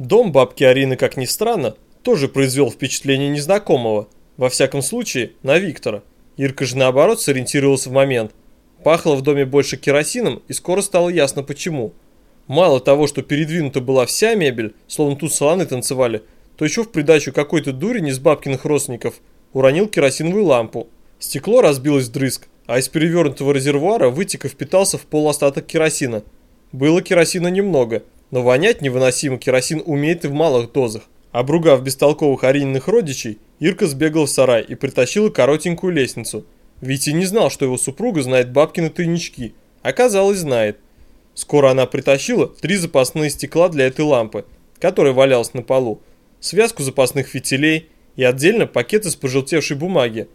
Дом бабки Арины, как ни странно, тоже произвел впечатление незнакомого, во всяком случае, на Виктора. Ирка же наоборот сориентировалась в момент. Пахло в доме больше керосином, и скоро стало ясно почему. Мало того, что передвинута была вся мебель, словно тут саланы танцевали, то еще в придачу какой-то дурень из бабкиных родственников уронил керосиновую лампу. Стекло разбилось вдрызг, а из перевернутого резервуара вытек и впитался в пол остаток керосина. Было керосина немного, но вонять невыносимо керосин умеет и в малых дозах. Обругав бестолковых Арининых родичей, Ирка сбегал в сарай и притащила коротенькую лестницу. Витя не знал, что его супруга знает бабкины тайнички. Оказалось, знает. Скоро она притащила три запасные стекла для этой лампы, которая валялась на полу, связку запасных фитилей и отдельно пакет из пожелтевшей бумаги.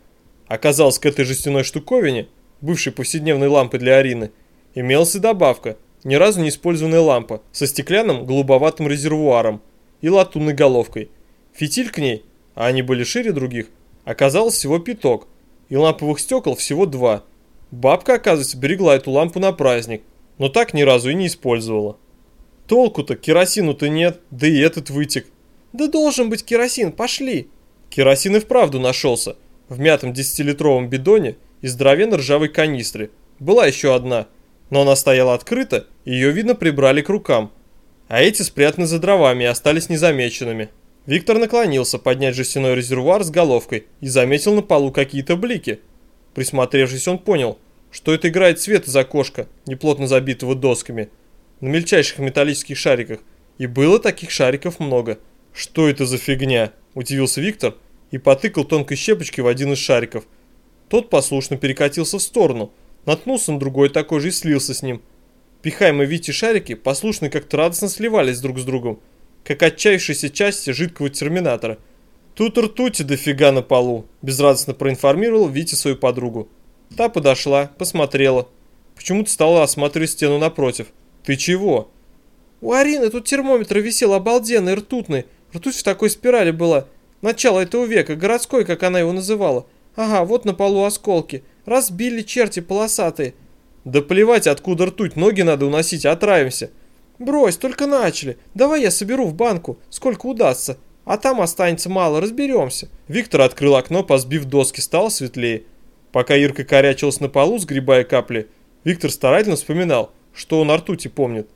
Оказалось, к этой жестяной штуковине, бывшей повседневной лампы для Арины, имелась и добавка, ни разу не использованная лампа, со стеклянным голубоватым резервуаром и латунной головкой. Фитиль к ней, а они были шире других, оказалось всего пяток, и ламповых стекол всего два. Бабка, оказывается, берегла эту лампу на праздник, но так ни разу и не использовала. Толку-то, керосину-то нет, да и этот вытек. Да должен быть керосин, пошли. Керосин и вправду нашелся. В мятом десятилитровом бидоне и здоровенной ржавой канистре. Была еще одна, но она стояла открыта, и ее, видно, прибрали к рукам. А эти спрятаны за дровами и остались незамеченными. Виктор наклонился поднять жестяной резервуар с головкой и заметил на полу какие-то блики. Присмотревшись, он понял, что это играет свет из окошка, неплотно забитого досками, на мельчайших металлических шариках. И было таких шариков много. «Что это за фигня?» – удивился Виктор и потыкал тонкой щепочкой в один из шариков. Тот послушно перекатился в сторону, наткнулся на другой такой же и слился с ним. Пихаемые Вити шарики послушно как-то радостно сливались друг с другом, как отчаявшиеся части жидкого терминатора. «Тут ртути дофига на полу», – безрадостно проинформировал Витя свою подругу. Та подошла, посмотрела. Почему-то стала осматривать стену напротив. «Ты чего?» «У Арины тут термометр висел обалденный, ртутный. Ртуть в такой спирали была. Начало этого века, городской, как она его называла. Ага, вот на полу осколки. Разбили черти полосатые». «Да плевать, откуда ртуть, ноги надо уносить, отравимся». «Брось, только начали. Давай я соберу в банку, сколько удастся. А там останется мало, разберемся». Виктор открыл окно, позбив доски, стало светлее. Пока Ирка корячилась на полу, сгребая капли, Виктор старательно вспоминал, что он о ртути помнит.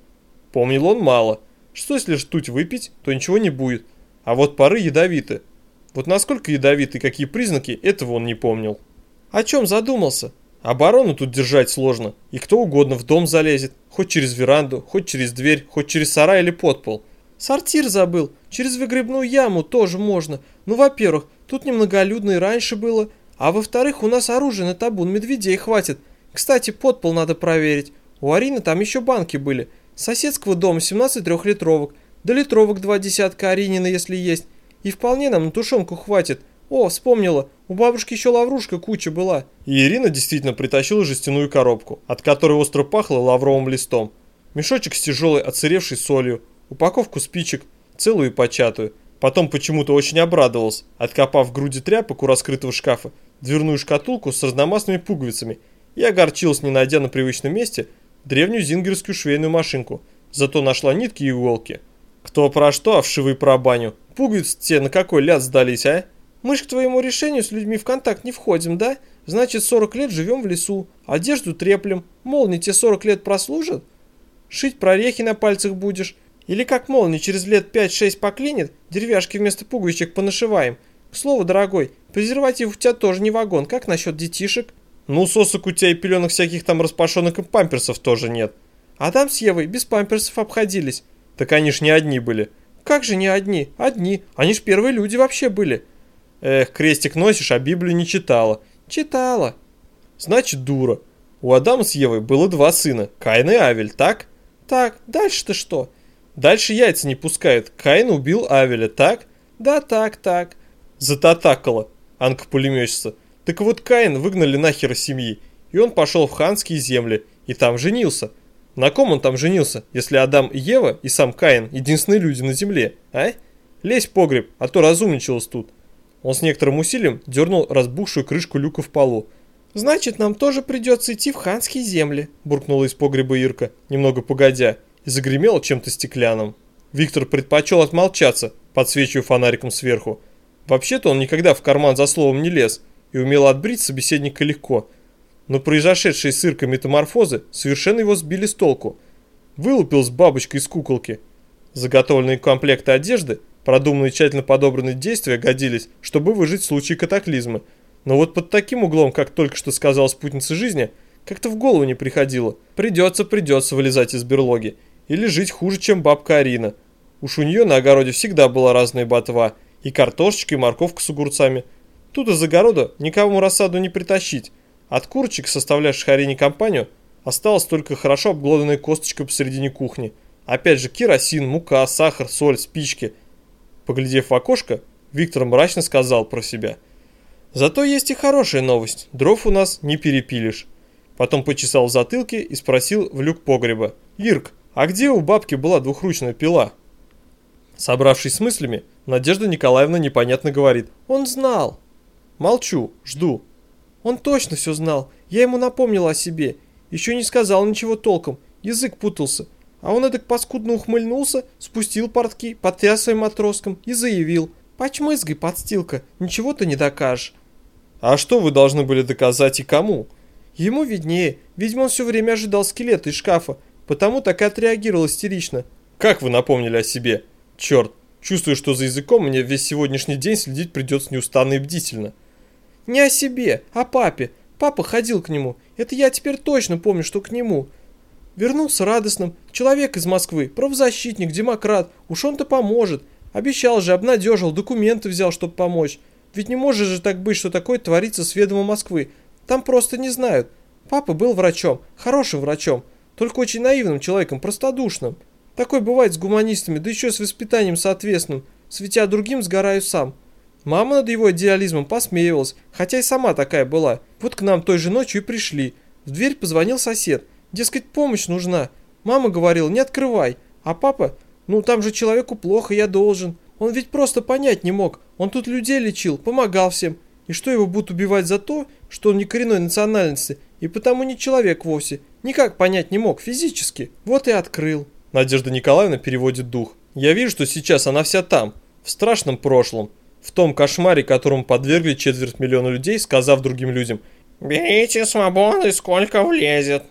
Помнил он мало. Что если ртуть выпить, то ничего не будет. А вот пары ядовиты. Вот насколько ядовиты какие признаки, этого он не помнил. О чем задумался? Оборону тут держать сложно, и кто угодно в дом залезет, хоть через веранду, хоть через дверь, хоть через сарай или подпол. Сортир забыл, через выгребную яму тоже можно. Ну, во-первых, тут немноголюдно и раньше было, а во-вторых, у нас оружие на табун медведей хватит. Кстати, подпол надо проверить. У Арины там еще банки были. Соседского дома 17 трехлитровок, до литровок два десятка Аринина, если есть. И вполне нам на тушенку хватит. О, вспомнила, у бабушки еще лаврушка куча была. И Ирина действительно притащила жестяную коробку, от которой остро пахло лавровым листом. Мешочек с тяжелой отсыревшей солью, упаковку спичек, целую и початую. Потом почему-то очень обрадовался, откопав в груди тряпок у раскрытого шкафа дверную шкатулку с разномастными пуговицами и огорчился, не найдя на привычном месте древнюю зингерскую швейную машинку. Зато нашла нитки и иголки. Кто про что, а вшивый про баню. Пуговицы те на какой ляд сдались, а? Мы ж к твоему решению с людьми в контакт не входим, да? Значит, 40 лет живем в лесу, одежду треплем, молнии тебе 40 лет прослужат? Шить прорехи на пальцах будешь? Или как молнии через лет 5-6 поклинит, деревяшки вместо пуговичек понашиваем? К слову, дорогой, презерватив у тебя тоже не вагон, как насчет детишек? Ну, сосок у тебя и пеленок всяких там распашонок и памперсов тоже нет. А там с Евой без памперсов обходились. Так они ж не одни были. Как же не одни? Одни. Они ж первые люди вообще были. Эх, крестик носишь, а Библию не читала. Читала. Значит, дура. У Адама с Евой было два сына, Каин и Авель, так? Так, дальше-то что? Дальше яйца не пускают. Каин убил Авеля, так? Да, так, так. Зататакала, Анка-пулеметчица. Так вот Каин выгнали нахер из семьи, и он пошел в ханские земли, и там женился. На ком он там женился, если Адам и Ева и сам Каин единственные люди на земле, а? Лезь в погреб, а то разумничалась тут. Он с некоторым усилием дернул разбухшую крышку люка в полу. «Значит, нам тоже придется идти в ханские земли», буркнула из погреба Ирка, немного погодя, и загремела чем-то стеклянным. Виктор предпочел отмолчаться, подсвечивая фонариком сверху. Вообще-то он никогда в карман за словом не лез и умел отбрить собеседника легко. Но произошедшие с Иркой метаморфозы совершенно его сбили с толку. Вылупил с бабочкой из куколки. Заготовленные комплекты одежды, продуманные тщательно подобранные действия годились, чтобы выжить в случае катаклизма. Но вот под таким углом, как только что сказала спутница жизни, как-то в голову не приходило. Придется, придется вылезать из берлоги. Или жить хуже, чем бабка Арина. Уж у нее на огороде всегда была разная ботва. И картошечка, и морковка с огурцами. Тут из огорода никому рассаду не притащить. От курочек, составлявших Арине компанию, осталась только хорошо обглоданная косточка посередине кухни. Опять же керосин, мука, сахар, соль, спички. Поглядев в окошко, Виктор мрачно сказал про себя. Зато есть и хорошая новость. Дров у нас не перепилишь. Потом почесал в затылке и спросил в люк погреба. «Ирк, а где у бабки была двухручная пила?» Собравшись с мыслями, Надежда Николаевна непонятно говорит. «Он знал». «Молчу, жду». «Он точно все знал. Я ему напомнил о себе. Еще не сказал ничего толком. Язык путался. А он эдак паскудно ухмыльнулся, спустил портки, потряс своим матроском и заявил. «Почмызгай, подстилка, ничего ты не докажешь». «А что вы должны были доказать и кому?» Ему виднее, видимо он все время ожидал скелета из шкафа, потому так и отреагировал истерично. Как вы напомнили о себе? Черт, чувствую, что за языком мне весь сегодняшний день следить придется неустанно и бдительно. Не о себе, о папе. Папа ходил к нему. Это я теперь точно помню, что к нему. Вернулся радостным. Человек из Москвы, правозащитник, демократ. Уж он-то поможет. Обещал же, обнадежил, документы взял, чтобы помочь. Ведь не может же так быть, что такое творится с ведома Москвы. Там просто не знают. Папа был врачом, хорошим врачом, только очень наивным человеком, простодушным. Такой бывает с гуманистами, да еще с воспитанием соответственным. Светя другим, сгораю сам. Мама над его идеализмом посмеивалась, хотя и сама такая была. Вот к нам той же ночью и пришли. В дверь позвонил сосед. Дескать, помощь нужна. Мама говорила, не открывай. А папа, ну там же человеку плохо, я должен. Он ведь просто понять не мог. Он тут людей лечил, помогал всем. И что его будут убивать за то, что он не коренной национальности и потому не человек вовсе? Никак понять не мог физически. Вот и открыл. Надежда Николаевна переводит дух. Я вижу, что сейчас она вся там, в страшном прошлом. В том кошмаре, которому подвергли четверть миллиона людей, сказав другим людям «Берите свободы, сколько влезет».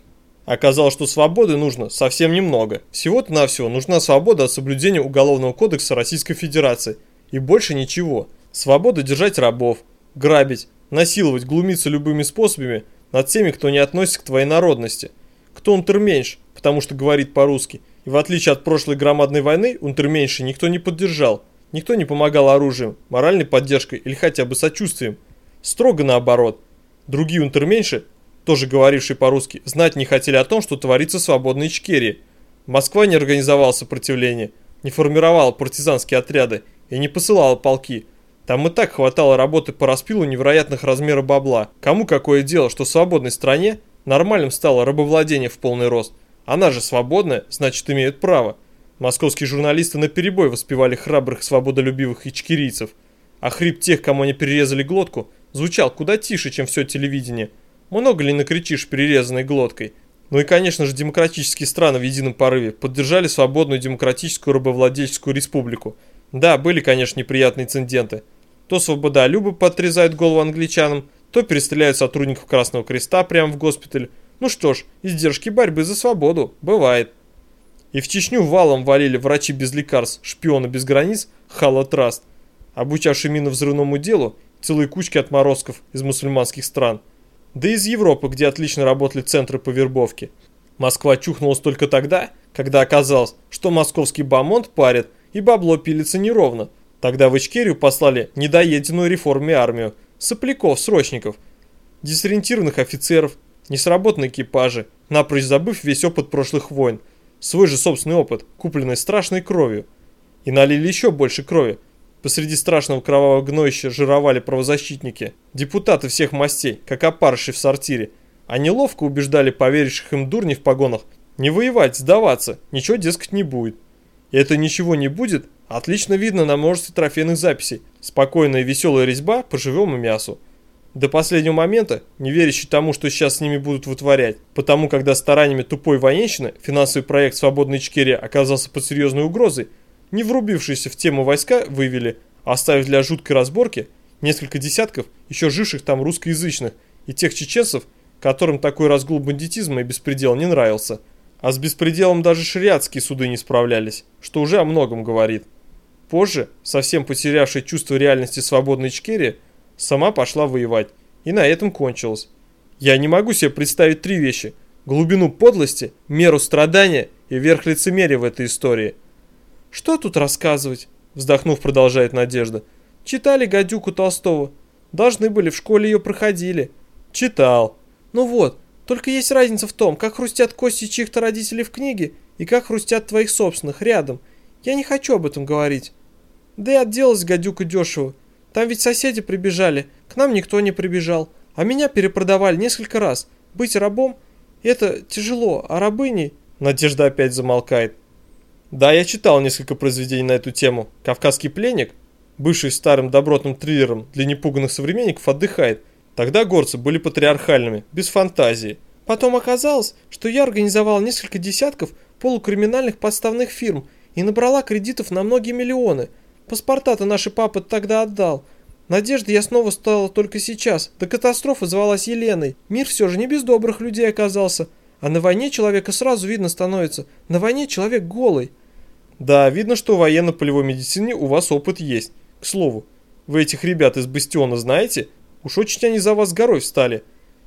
Оказалось, что свободы нужно совсем немного. Всего-то навсего нужна свобода от соблюдения Уголовного кодекса Российской Федерации. И больше ничего. Свобода держать рабов, грабить, насиловать, глумиться любыми способами над теми, кто не относится к твоей народности. Кто унтерменьш, потому что говорит по-русски. И в отличие от прошлой громадной войны, унтерменьши никто не поддержал. Никто не помогал оружием, моральной поддержкой или хотя бы сочувствием. Строго наоборот. Другие унтерменьши, тоже говорившие по-русски, знать не хотели о том, что творится в свободной Ичкерии. Москва не организовала сопротивление, не формировала партизанские отряды и не посылала полки – там и так хватало работы по распилу невероятных размеров бабла. Кому какое дело, что в свободной стране нормальным стало рабовладение в полный рост. Она же свободная, значит имеют право. Московские журналисты наперебой воспевали храбрых свободолюбивых ичкерийцев. А хрип тех, кому они перерезали глотку, звучал куда тише, чем все телевидение. Много ли накричишь перерезанной глоткой? Ну и, конечно же, демократические страны в едином порыве поддержали свободную демократическую рабовладельческую республику. Да, были, конечно, неприятные инциденты. То свободолюбы подрезают голову англичанам, то перестреляют сотрудников Красного Креста прямо в госпиталь. Ну что ж, издержки борьбы за свободу. Бывает. И в Чечню валом валили врачи без лекарств, шпионы без границ, Хала Траст, обучавшие минно-взрывному делу целые кучки отморозков из мусульманских стран. Да и из Европы, где отлично работали центры по вербовке. Москва чухнулась только тогда, когда оказалось, что московский бамонт парит и бабло пилится неровно, Тогда в Ичкерию послали недоеденную реформе армию, сопляков, срочников, дезориентированных офицеров, несработанные экипажи, напрочь забыв весь опыт прошлых войн, свой же собственный опыт, купленный страшной кровью. И налили еще больше крови. Посреди страшного кровавого гноища жировали правозащитники, депутаты всех мастей, как опарыши в сортире. Они ловко убеждали поверивших им дурней в погонах не воевать, сдаваться, ничего, дескать, не будет. И это ничего не будет Отлично видно на множестве трофейных записей. Спокойная и веселая резьба по живому мясу. До последнего момента, не верящий тому, что сейчас с ними будут вытворять, потому когда стараниями тупой военщины финансовый проект «Свободной Ичкерия» оказался под серьезной угрозой, не врубившиеся в тему войска вывели, оставив для жуткой разборки несколько десятков еще живших там русскоязычных и тех чеченцев, которым такой разгул бандитизма и беспредел не нравился. А с беспределом даже шариатские суды не справлялись, что уже о многом говорит. Позже, совсем потерявшая чувство реальности свободной Ичкерия, сама пошла воевать, и на этом кончилось. Я не могу себе представить три вещи. Глубину подлости, меру страдания и верх лицемерия в этой истории. «Что тут рассказывать?» – вздохнув, продолжает Надежда. «Читали гадюку Толстого. Должны были, в школе ее проходили». «Читал». «Ну вот, только есть разница в том, как хрустят кости чьих-то родителей в книге и как хрустят твоих собственных рядом. Я не хочу об этом говорить. Да и отделалась гадюка дешево. Там ведь соседи прибежали, к нам никто не прибежал. А меня перепродавали несколько раз. Быть рабом – это тяжело, а рабыней… Надежда опять замолкает. Да, я читал несколько произведений на эту тему. «Кавказский пленник», бывший старым добротным триллером для непуганных современников, отдыхает. Тогда горцы были патриархальными, без фантазии. Потом оказалось, что я организовал несколько десятков полукриминальных подставных фирм и набрала кредитов на многие миллионы. Паспорта-то наши папа тогда отдал. Надежда я снова стала только сейчас. До катастрофы звалась Еленой. Мир все же не без добрых людей оказался. А на войне человека сразу видно становится. На войне человек голый. Да, видно, что в военно-полевой медицине у вас опыт есть. К слову, вы этих ребят из Бастиона знаете? Уж очень они за вас горой встали.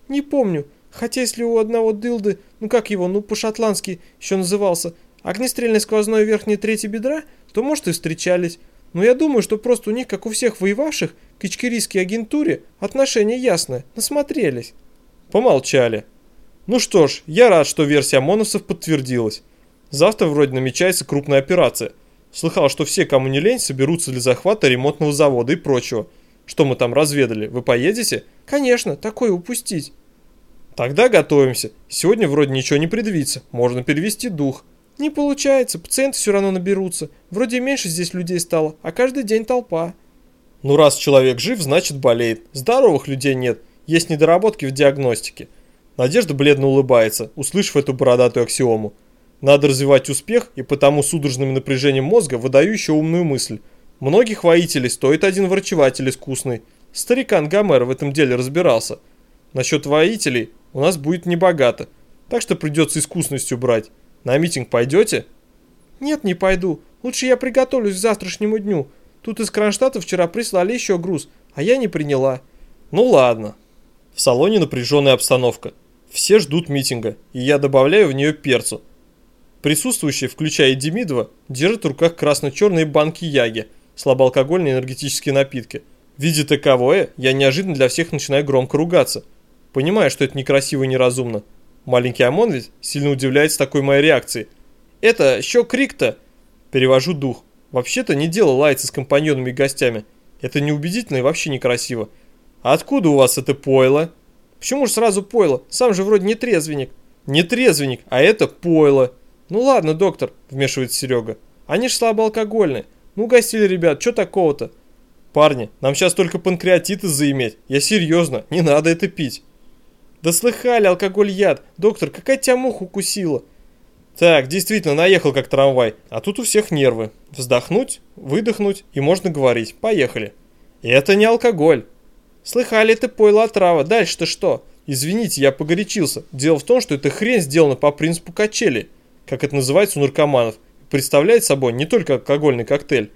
Не помню. Хотя если у одного дылды, ну как его, ну по-шотландски еще назывался, огнестрельное сквозное верхнее третье бедра, то может и встречались. Но я думаю, что просто у них, как у всех воевавших, к ичкерийской агентуре отношение ясное, насмотрелись. Помолчали. Ну что ж, я рад, что версия ОМОНовцев подтвердилась. Завтра вроде намечается крупная операция. Слыхал, что все, кому не лень, соберутся для захвата ремонтного завода и прочего. Что мы там разведали? Вы поедете? Конечно, такое упустить. Тогда готовимся. Сегодня вроде ничего не предвидится. Можно перевести дух. Не получается, пациенты все равно наберутся. Вроде меньше здесь людей стало, а каждый день толпа. Ну раз человек жив, значит болеет. Здоровых людей нет. Есть недоработки в диагностике. Надежда бледно улыбается, услышав эту бородатую аксиому. Надо развивать успех, и потому судорожным напряжением мозга выдаю еще умную мысль. Многих воителей стоит один врачеватель искусный. Старикан Гомер в этом деле разбирался. Насчет воителей у нас будет небогато, так что придется искусностью брать. На митинг пойдете? Нет, не пойду. Лучше я приготовлюсь к завтрашнему дню. Тут из Кронштадта вчера прислали еще груз, а я не приняла. Ну ладно. В салоне напряженная обстановка. Все ждут митинга, и я добавляю в нее перцу. Присутствующие, включая Демидова, держат в руках красно-черные банки яги, слабоалкогольные энергетические напитки. Видя таковое, я неожиданно для всех начинаю громко ругаться. Понимаю, что это некрасиво и неразумно. Маленький ОМОН ведь сильно удивляется такой моей реакцией. Это, еще крик-то? Перевожу дух. Вообще-то не дело лаяться с компаньонами и гостями. Это неубедительно и вообще некрасиво. А откуда у вас это пойло? Почему же сразу пойло? Сам же вроде не трезвенник. Не трезвенник, а это пойло. Ну ладно, доктор, вмешивается Серега. Они ж слабоалкогольные. Ну гостили ребят, что такого-то? Парни, нам сейчас только панкреатиты заиметь. Я серьезно, не надо это пить. Да слыхали, алкоголь яд. Доктор, какая тебя муха укусила? Так, действительно, наехал как трамвай, а тут у всех нервы. Вздохнуть, выдохнуть и можно говорить. Поехали. Это не алкоголь. Слыхали, это пойло отрава. Дальше-то что? Извините, я погорячился. Дело в том, что эта хрень сделана по принципу качели, как это называется у наркоманов. Представляет собой не только алкогольный коктейль.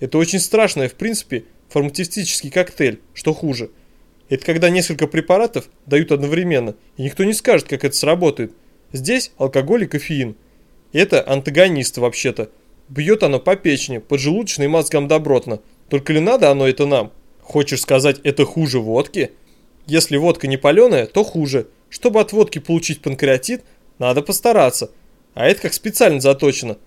Это очень страшное, в принципе, фармацевтический коктейль, что хуже. Это когда несколько препаратов дают одновременно, и никто не скажет, как это сработает. Здесь алкоголь и кофеин. Это антагонист вообще-то. Бьет оно по печени, поджелудочной мозгам добротно. Только ли надо оно это нам? Хочешь сказать, это хуже водки? Если водка не паленая, то хуже. Чтобы от водки получить панкреатит, надо постараться. А это как специально заточено.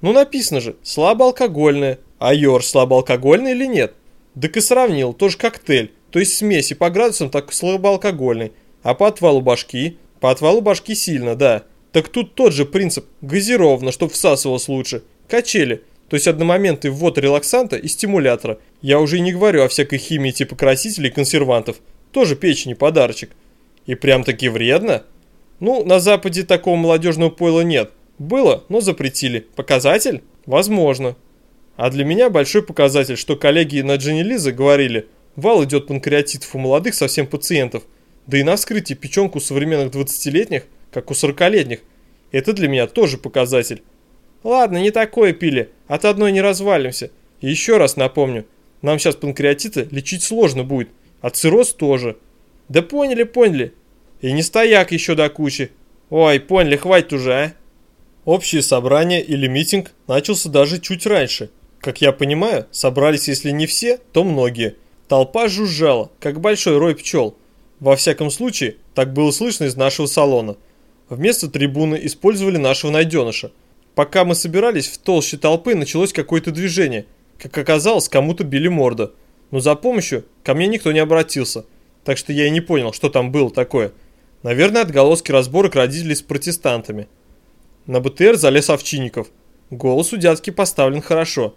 Ну написано же, слабоалкогольное. А йор слабоалкогольный или нет? Так и сравнил, тоже коктейль. То есть смеси по градусам так слабоалкогольный. А по отвалу башки? По отвалу башки сильно, да. Так тут тот же принцип. Газировано, чтоб всасывалось лучше. Качели. То есть одномоментный ввод релаксанта и стимулятора. Я уже и не говорю о всякой химии типа красителей и консервантов. Тоже печени подарочек. И прям таки вредно? Ну, на Западе такого молодежного пойла нет. Было, но запретили. Показатель? Возможно. А для меня большой показатель, что коллеги на Дженни Лиза говорили, вал идет панкреатитов у молодых совсем пациентов, да и на вскрытии печенку у современных 20-летних, как у 40-летних. Это для меня тоже показатель. Ладно, не такое пили, от одной не развалимся. И еще раз напомню, нам сейчас панкреатита лечить сложно будет, а цирроз тоже. Да поняли, поняли. И не стояк еще до кучи. Ой, поняли, хватит уже, а. Общее собрание или митинг начался даже чуть раньше. Как я понимаю, собрались если не все, то многие. Толпа жужжала, как большой рой пчел. Во всяком случае, так было слышно из нашего салона. Вместо трибуны использовали нашего найденыша. Пока мы собирались, в толще толпы началось какое-то движение. Как оказалось, кому-то били морду. Но за помощью ко мне никто не обратился. Так что я и не понял, что там было такое. Наверное, отголоски разборок родителей с протестантами. На БТР залез Овчинников. Голос у дядки поставлен хорошо.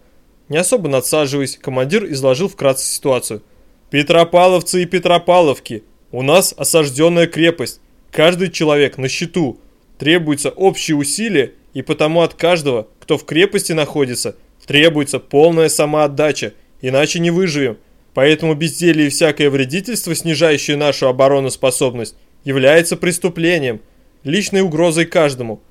Не особо надсаживаясь, командир изложил вкратце ситуацию. «Петропавловцы и Петропавловки, у нас осажденная крепость. Каждый человек на счету. Требуются общие усилия, и потому от каждого, кто в крепости находится, требуется полная самоотдача, иначе не выживем. Поэтому безделье и всякое вредительство, снижающее нашу обороноспособность, является преступлением, личной угрозой каждому.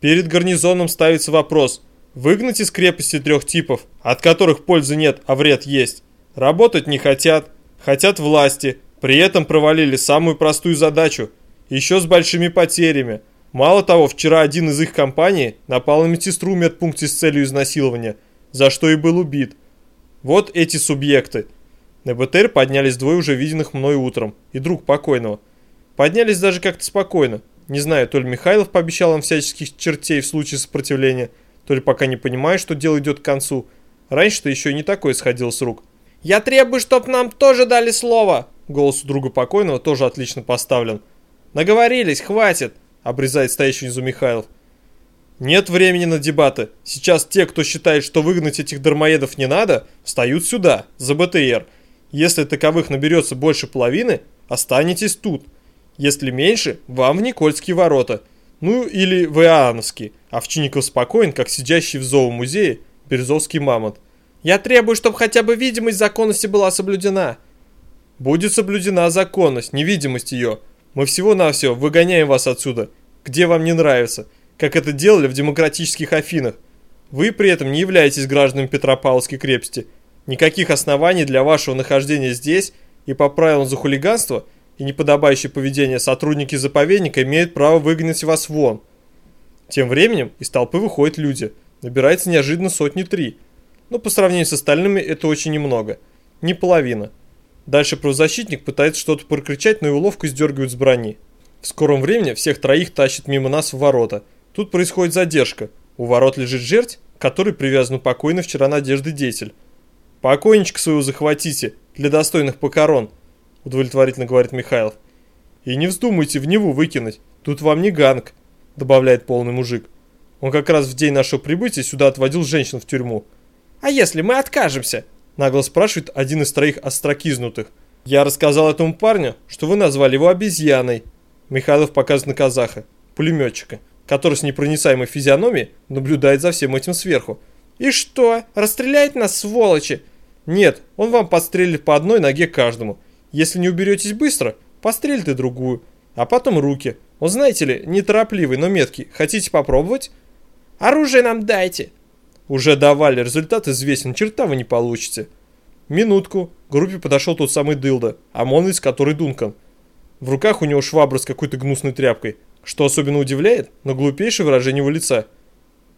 Перед гарнизоном ставится вопрос – выгнать из крепости трех типов, от которых пользы нет, а вред есть. Работать не хотят, хотят власти, при этом провалили самую простую задачу, еще с большими потерями. Мало того, вчера один из их компаний напал на медсестру в медпункте с целью изнасилования, за что и был убит. Вот эти субъекты. На БТР поднялись двое уже виденных мной утром и друг покойного. Поднялись даже как-то спокойно. Не знаю, то ли Михайлов пообещал им всяческих чертей в случае сопротивления, то ли пока не понимаю, что дело идет к концу. Раньше-то еще не такое сходило с рук. «Я требую, чтоб нам тоже дали слово!» Голос у друга покойного тоже отлично поставлен. «Наговорились, хватит!» – обрезает стоящий внизу Михайлов. «Нет времени на дебаты. Сейчас те, кто считает, что выгнать этих дармоедов не надо, встают сюда, за БТР. Если таковых наберется больше половины, останетесь тут. Если меньше, вам в Никольские ворота. Ну или в Иоанновский. Овчинников спокоен, как сидящий в зоомузее Березовский мамонт. Я требую, чтобы хотя бы видимость законности была соблюдена. Будет соблюдена законность, невидимость ее. Мы всего-навсего выгоняем вас отсюда, где вам не нравится, как это делали в демократических Афинах. Вы при этом не являетесь гражданами Петропавловской крепости. Никаких оснований для вашего нахождения здесь и по правилам за хулиганство и неподобающее поведение сотрудники заповедника имеют право выгнать вас вон. Тем временем из толпы выходят люди. Набирается неожиданно сотни три. Но по сравнению с остальными это очень немного. Не половина. Дальше правозащитник пытается что-то прокричать, но его ловко сдергивают с брони. В скором времени всех троих тащат мимо нас в ворота. Тут происходит задержка. У ворот лежит жерть, к которой привязан покойный вчера Надежды Детель. «Покойничка своего захватите, для достойных покорон», удовлетворительно говорит Михайлов. «И не вздумайте в Неву выкинуть, тут вам не ганг», добавляет полный мужик. Он как раз в день нашего прибытия сюда отводил женщин в тюрьму. «А если мы откажемся?» Нагло спрашивает один из троих острокизнутых. Я рассказал этому парню, что вы назвали его обезьяной. Михайлов показывает на казаха, пулеметчика, который с непроницаемой физиономией наблюдает за всем этим сверху. «И что? Расстреляет нас, сволочи?» «Нет, он вам подстрелит по одной ноге каждому. Если не уберетесь быстро, пострелит и другую. А потом руки. Он, знаете ли, неторопливый, но меткий. Хотите попробовать?» «Оружие нам дайте!» Уже давали, результат известен, черта вы не получите. Минутку, к группе подошел тот самый Дылда, ОМОНовец, который Дункан. В руках у него швабра с какой-то гнусной тряпкой, что особенно удивляет, но глупейшее выражение его лица.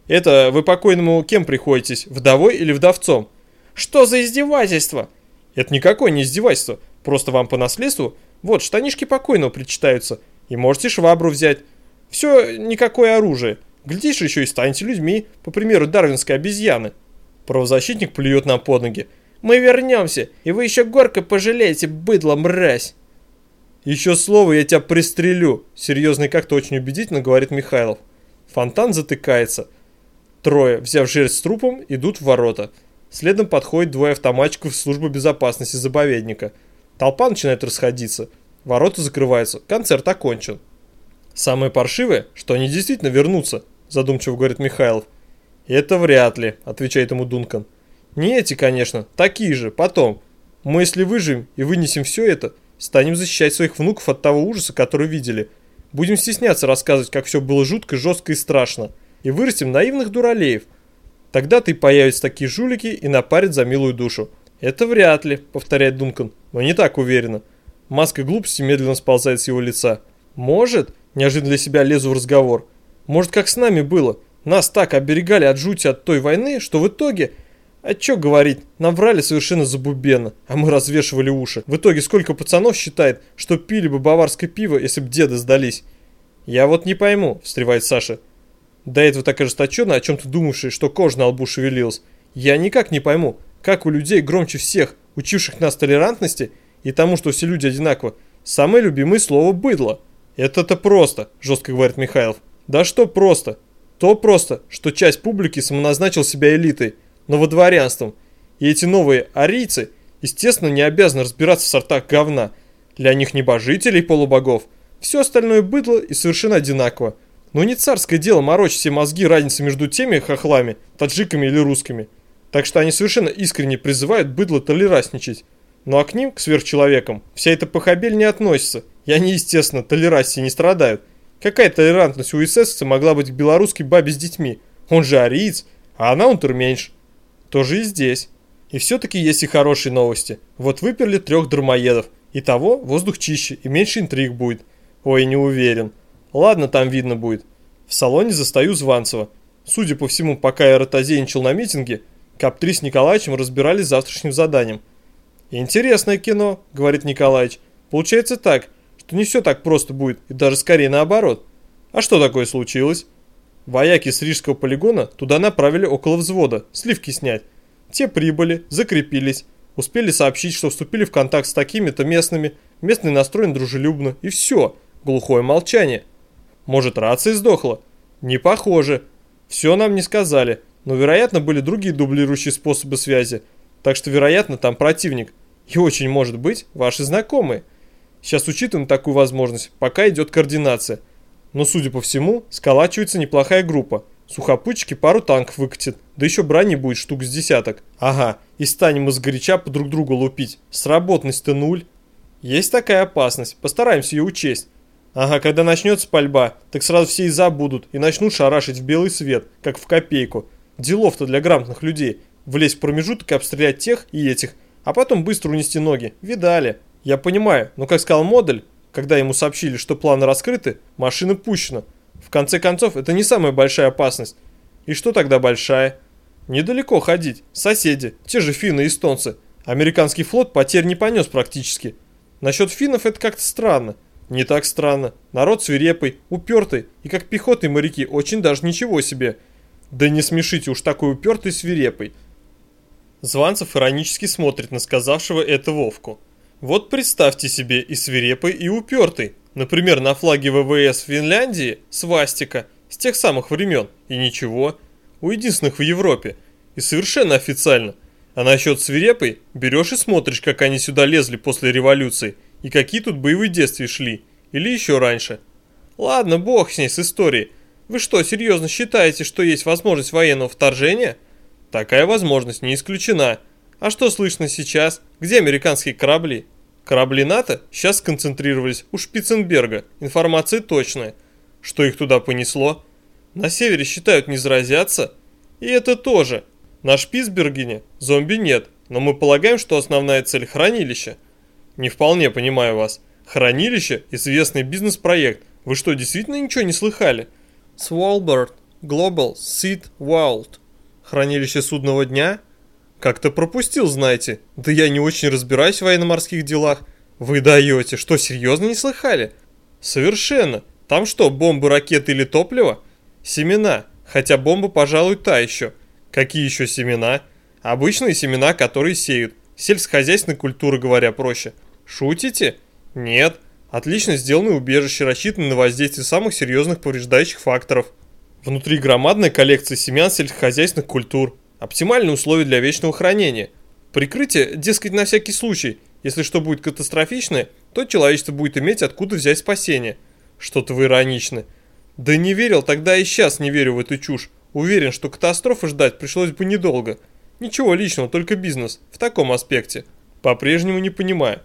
Это вы покойному кем приходитесь, вдовой или вдовцом? Что за издевательство? Это никакое не издевательство, просто вам по наследству, вот, штанишки покойного причитаются, и можете швабру взять. Все, никакое оружие. Глядишь, еще и станете людьми, по примеру дарвинской обезьяны. Правозащитник плюет нам под ноги. Мы вернемся, и вы еще горько пожалеете, быдло, мразь. Еще слово, я тебя пристрелю, серьезно и как-то очень убедительно говорит Михайлов. Фонтан затыкается. Трое, взяв жертв с трупом, идут в ворота. Следом подходят двое автоматчиков службы безопасности заповедника. Толпа начинает расходиться. Ворота закрываются. Концерт окончен. Самое паршивое, что они действительно вернутся, задумчиво говорит Михайлов. Это вряд ли, отвечает ему Дункан. Не эти, конечно, такие же, потом. Мы, если выживем и вынесем все это, станем защищать своих внуков от того ужаса, который видели. Будем стесняться рассказывать, как все было жутко, жестко и страшно. И вырастим наивных дуралеев. Тогда-то и появятся такие жулики и напарят за милую душу. Это вряд ли, повторяет Дункан, но не так уверенно. Маска глупости медленно сползает с его лица. Может, неожиданно для себя лезу в разговор. Может, как с нами было. Нас так оберегали от жути от той войны, что в итоге... А чё говорить, нам врали совершенно забубенно, а мы развешивали уши. В итоге сколько пацанов считает, что пили бы баварское пиво, если бы деды сдались? Я вот не пойму, встревает Саша. До этого так ожесточенно, о чем-то думавший, что кожа на лбу шевелилась. Я никак не пойму, как у людей громче всех, учивших нас толерантности и тому, что все люди одинаковы, самое любимое слово «быдло». Это-то просто, жестко говорит Михайлов. Да что просто? То просто, что часть публики самоназначил себя элитой, новодворянством. И эти новые арийцы, естественно, не обязаны разбираться в сортах говна. Для них небожителей полубогов. Все остальное быдло и совершенно одинаково. Но не царское дело морочить все мозги разницы между теми хохлами, таджиками или русскими. Так что они совершенно искренне призывают быдло толерасничать. Ну а к ним, к сверхчеловекам, вся эта похабель не относится. И они, естественно, толерацией не страдают. Какая толерантность у эсэсовца могла быть к белорусской бабе с детьми? Он же ариец, а она унтерменьш. Тоже и здесь. И все-таки есть и хорошие новости. Вот выперли трех дармоедов. И того воздух чище и меньше интриг будет. Ой, не уверен. Ладно, там видно будет. В салоне застаю Званцева. Судя по всему, пока я ротозейничал на митинге, Кап-3 с Николаевичем разбирались завтрашним заданием. «Интересное кино», — говорит Николаевич. «Получается так, что не все так просто будет, и даже скорее наоборот. А что такое случилось?» Вояки с Рижского полигона туда направили около взвода, сливки снять. Те прибыли, закрепились, успели сообщить, что вступили в контакт с такими-то местными, местный настроен дружелюбно, и все, глухое молчание. Может, рация сдохла? Не похоже. Все нам не сказали, но, вероятно, были другие дублирующие способы связи, так что, вероятно, там противник. И очень может быть, ваши знакомые. Сейчас учитываем такую возможность, пока идет координация. Но, судя по всему, сколачивается неплохая группа. Сухопутчики пару танков выкатят, да еще брони будет штук с десяток. Ага, и станем мы сгоряча по друг другу лупить. Сработность-то нуль. Есть такая опасность, постараемся ее учесть. Ага, когда начнется пальба, так сразу все и забудут, и начнут шарашить в белый свет, как в копейку. Делов-то для грамотных людей. Влезть в промежуток и обстрелять тех и этих, а потом быстро унести ноги. Видали. Я понимаю, но как сказал Модель, когда ему сообщили, что планы раскрыты, машина пущена. В конце концов, это не самая большая опасность. И что тогда большая? Недалеко ходить. Соседи, те же финны и эстонцы. Американский флот потерь не понес практически. Насчет финнов это как-то странно. Не так странно. Народ свирепый, упертый, и как пехотные моряки очень даже ничего себе. Да не смешите уж такой упертый свирепый. Званцев иронически смотрит на сказавшего это Вовку. Вот представьте себе и свирепый, и упертый. Например, на флаге ВВС Финляндии свастика с тех самых времен. И ничего. У единственных в Европе. И совершенно официально. А насчет свирепой берешь и смотришь, как они сюда лезли после революции. И какие тут боевые действия шли. Или еще раньше. Ладно, бог с ней, с историей. Вы что, серьезно считаете, что есть возможность военного вторжения? Такая возможность не исключена. А что слышно сейчас? Где американские корабли? Корабли НАТО сейчас сконцентрировались у Шпиценберга. Информация точная. Что их туда понесло? На севере считают не заразятся? И это тоже. На Шпицбергене зомби нет, но мы полагаем, что основная цель хранилище. Не вполне понимаю вас. Хранилище – известный бизнес-проект. Вы что, действительно ничего не слыхали? Svalbard Global Seed World. Хранилище судного дня – как-то пропустил, знаете. Да я не очень разбираюсь в военно-морских делах. Вы даете, что, серьезно не слыхали? Совершенно. Там что, бомбы, ракеты или топливо? Семена. Хотя бомба, пожалуй, та еще. Какие еще семена? Обычные семена, которые сеют. Сельскохозяйственной культуры, говоря проще. Шутите? Нет. Отлично сделанное убежище, рассчитанное на воздействие самых серьезных повреждающих факторов. Внутри громадная коллекция семян сельскохозяйственных культур. Оптимальные условия для вечного хранения. Прикрытие, дескать, на всякий случай. Если что будет катастрофичное, то человечество будет иметь откуда взять спасение. Что-то вы ироничны. Да не верил, тогда и сейчас не верю в эту чушь. Уверен, что катастрофы ждать пришлось бы недолго. Ничего личного, только бизнес. В таком аспекте. По-прежнему не понимаю.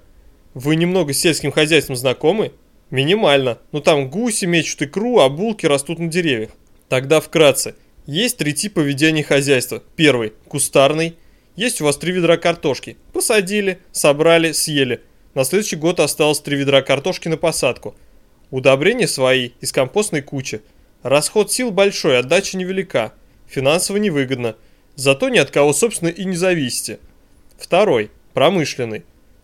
Вы немного с сельским хозяйством знакомы? Минимально. Но там гуси мечут икру, а булки растут на деревьях. Тогда вкратце. Есть три типа ведения хозяйства. Первый – кустарный. Есть у вас три ведра картошки. Посадили, собрали, съели. На следующий год осталось три ведра картошки на посадку. Удобрения свои из компостной кучи. Расход сил большой, отдача невелика. Финансово невыгодно. Зато ни от кого, собственно, и не зависите. Второй – промышленный.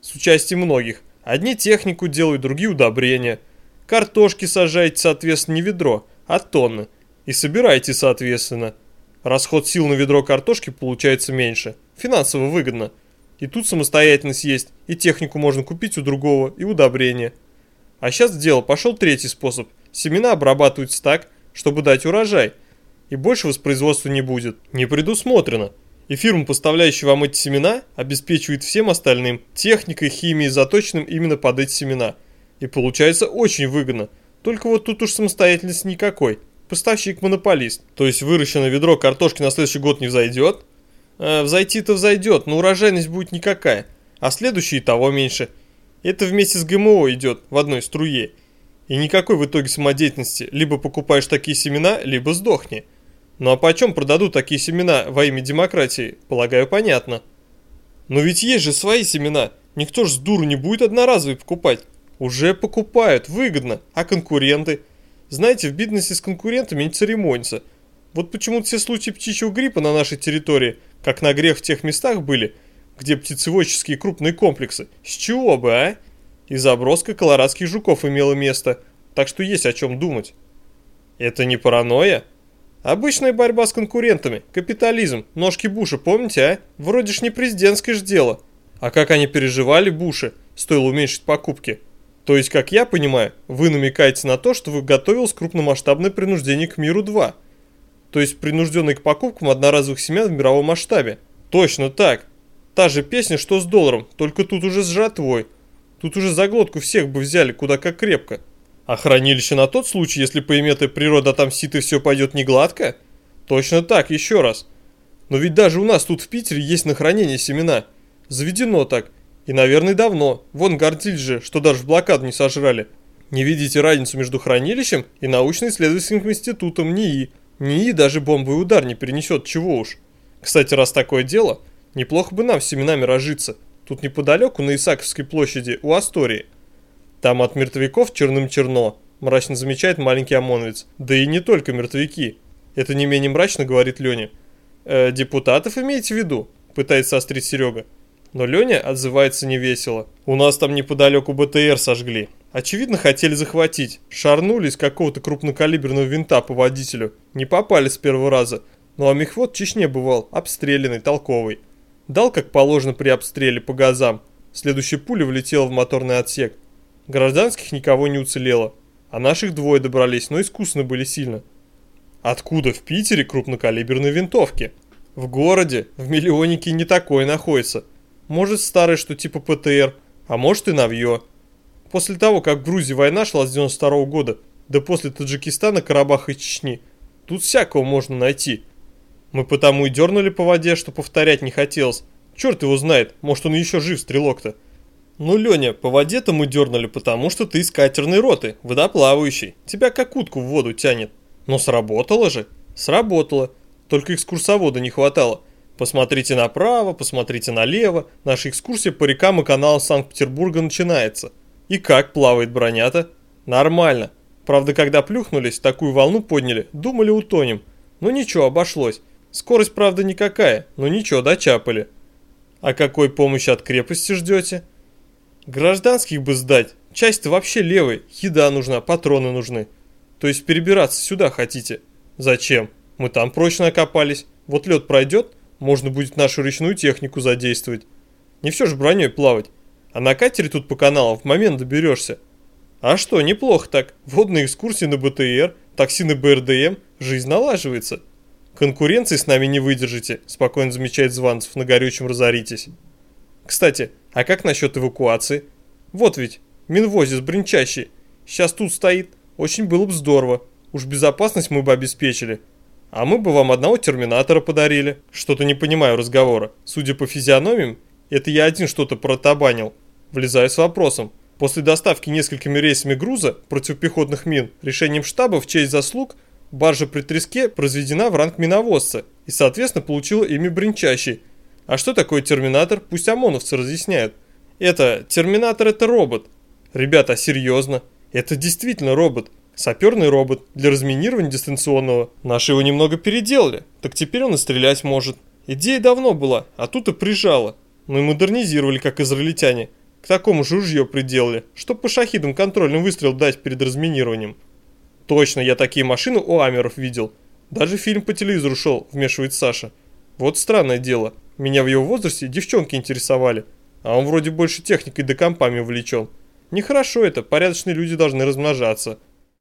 С участием многих. Одни технику делают, другие удобрения. Картошки сажаете, соответственно, не ведро, а тонны. И собираете, соответственно. Расход сил на ведро картошки получается меньше. Финансово выгодно. И тут самостоятельность есть, и технику можно купить у другого, и удобрения. А сейчас дело пошел третий способ. Семена обрабатываются так, чтобы дать урожай. И больше воспроизводства не будет. Не предусмотрено. И фирма, поставляющая вам эти семена, обеспечивает всем остальным техникой, химией, заточенным именно под эти семена. И получается очень выгодно. Только вот тут уж самостоятельности никакой. Поставщик-монополист. То есть выращенное ведро картошки на следующий год не взойдет? Э, взойти-то взойдет, но урожайность будет никакая. А следующий и того меньше. Это вместе с ГМО идет в одной струе. И никакой в итоге самодеятельности. Либо покупаешь такие семена, либо сдохни. Ну а почем продадут такие семена во имя демократии, полагаю, понятно. Но ведь есть же свои семена. Никто ж с дуру не будет одноразовые покупать. Уже покупают, выгодно. А конкуренты? Знаете, в бизнесе с конкурентами не церемонится. Вот почему-то все случаи птичьего гриппа на нашей территории, как на грех в тех местах были, где птицеводческие крупные комплексы. С чего бы, а? И заброска колорадских жуков имела место, так что есть о чем думать. Это не паранойя? Обычная борьба с конкурентами, капитализм, ножки Буша, помните, а? Вроде ж не президентское ж дело. А как они переживали Буши, стоило уменьшить покупки. То есть, как я понимаю, вы намекаете на то, что вы готовилось крупномасштабное принуждение к миру 2. То есть, принужденный к покупкам одноразовых семян в мировом масштабе. Точно так. Та же песня, что с долларом, только тут уже с жатвой. Тут уже за глотку всех бы взяли куда как крепко. А хранилище на тот случай, если поиметая природа отомстит и все пойдет не гладко? Точно так, еще раз. Но ведь даже у нас тут в Питере есть на хранение семена. Заведено так. И, наверное, давно. Вон гордиль же, что даже в блокаду не сожрали. Не видите разницу между хранилищем и научно-исследовательским институтом НИИ? НИИ даже бомбовый удар не перенесет, чего уж. Кстати, раз такое дело, неплохо бы нам с семенами разжиться. Тут неподалеку, на Исаковской площади, у Астории – там от мертвяков черным черно, мрачно замечает маленький ОМОНовец. Да и не только мертвяки. Это не менее мрачно, говорит Леня. Э, депутатов имеете в виду? Пытается острить Серега. Но Леня отзывается невесело. У нас там неподалеку БТР сожгли. Очевидно, хотели захватить. Шарнули из какого-то крупнокалиберного винта по водителю. Не попали с первого раза. Ну а мехвод в Чечне бывал, обстрелянный, толковый. Дал, как положено при обстреле, по газам. Следующая пуля влетела в моторный отсек. Гражданских никого не уцелело, а наших двое добрались, но искусно были сильно. Откуда в Питере крупнокалиберные винтовки? В городе, в миллионнике не такое находится. Может старое, что типа ПТР, а может и новье. После того, как в Грузии война шла с 92 -го года, да после Таджикистана, Карабаха и Чечни, тут всякого можно найти. Мы потому и дернули по воде, что повторять не хотелось. Черт его знает, может он еще жив, стрелок-то. «Ну, Леня, по воде-то мы дернули, потому что ты из катерной роты, водоплавающий. Тебя как утку в воду тянет. Но сработало же?» «Сработало. Только экскурсовода не хватало. Посмотрите направо, посмотрите налево. Наша экскурсия по рекам и каналам Санкт-Петербурга начинается. И как плавает бронята? Нормально. Правда, когда плюхнулись, такую волну подняли, думали утонем. Но ничего, обошлось. Скорость, правда, никакая, но ничего, дочапали. А какой помощи от крепости ждете?» Гражданских бы сдать. Часть-то вообще левой. Еда нужна, патроны нужны. То есть перебираться сюда хотите? Зачем? Мы там прочно окопались. Вот лед пройдет, можно будет нашу речную технику задействовать. Не все же броней плавать. А на катере тут по каналам в момент доберешься. А что, неплохо так. Водные экскурсии на БТР, такси на БРДМ, жизнь налаживается. Конкуренции с нами не выдержите, спокойно замечает Званцев, на горючем разоритесь. Кстати, а как насчет эвакуации? Вот ведь, Минвозис бренчащий. Сейчас тут стоит. Очень было бы здорово. Уж безопасность мы бы обеспечили. А мы бы вам одного терминатора подарили. Что-то не понимаю разговора. Судя по физиономиям, это я один что-то протабанил. Влезаю с вопросом. После доставки несколькими рейсами груза противопехотных мин решением штаба в честь заслуг баржа при треске произведена в ранг миновозца и, соответственно, получила имя Бринчащий. А что такое терминатор, пусть ОМОНовцы разъясняют. Это, терминатор это робот. Ребята, серьезно? Это действительно робот. Саперный робот для разминирования дистанционного. Наши его немного переделали, так теперь он и стрелять может. Идея давно была, а тут и прижала. Ну и модернизировали, как израильтяне. К такому же ружье приделали, чтоб по шахидам контрольный выстрел дать перед разминированием. Точно, я такие машины у Амеров видел. Даже фильм по телевизору шел, вмешивает Саша. Вот странное дело. Меня в его возрасте девчонки интересовали. А он вроде больше техникой да компами увлечен. Нехорошо это, порядочные люди должны размножаться.